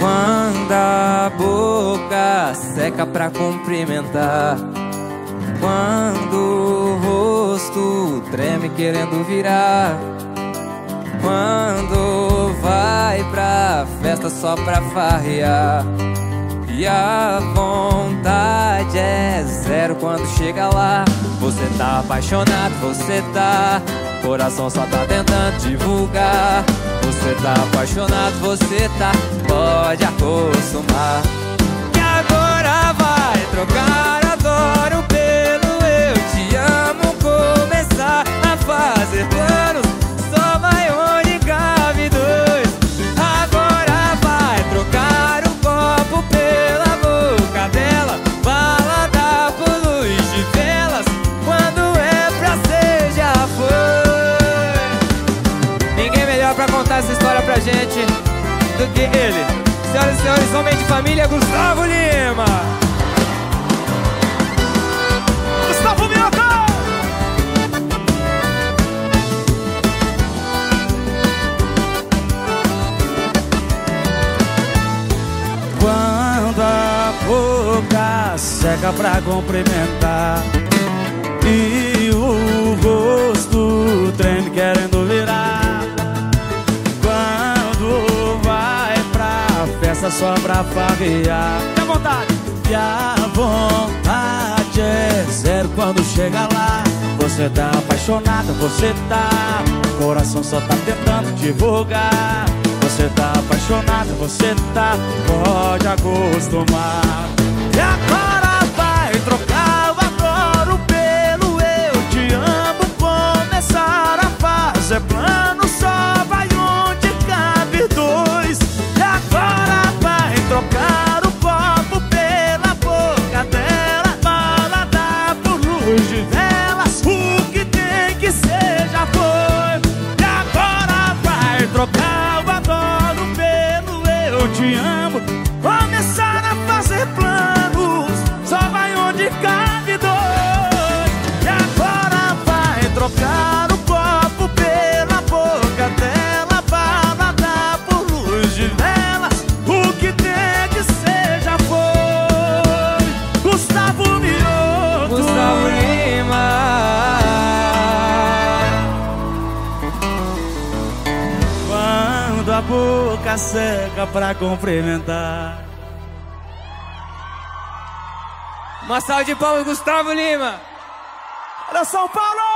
Quando a boca seca pra cumprimentar. Quando o rosto treme querendo virar. Quando vai pra festa só pra farrear. E a vontade é zero quando chega lá. Você tá apaixonado, você tá. Coração só tá tentando divulgar. Você tá apaixonado, você tá. Pode acostumar. Melhor pra contar essa história pra gente do que ele. Senhoras e senhores, homem de família, Gustavo Lima. Gustavo Minhoca! Quando a boca seca pra cumprimentar E o rosto treme querendo só pra farrear. Fique à vontade! E a vontade é zero quando chega lá. Você tá apaixonada, você tá Coração só tá tentando divulgar. Você tá apaixonada, você tá Pode acostumar. E agora Balada por luz de velas O que tem que ser já foi. E agora vai trocar o adoro pelo eu te amo Quando a boca seca pra cumprimentar Uma salva de palmas, Gustavo Lima. Era São Paulo!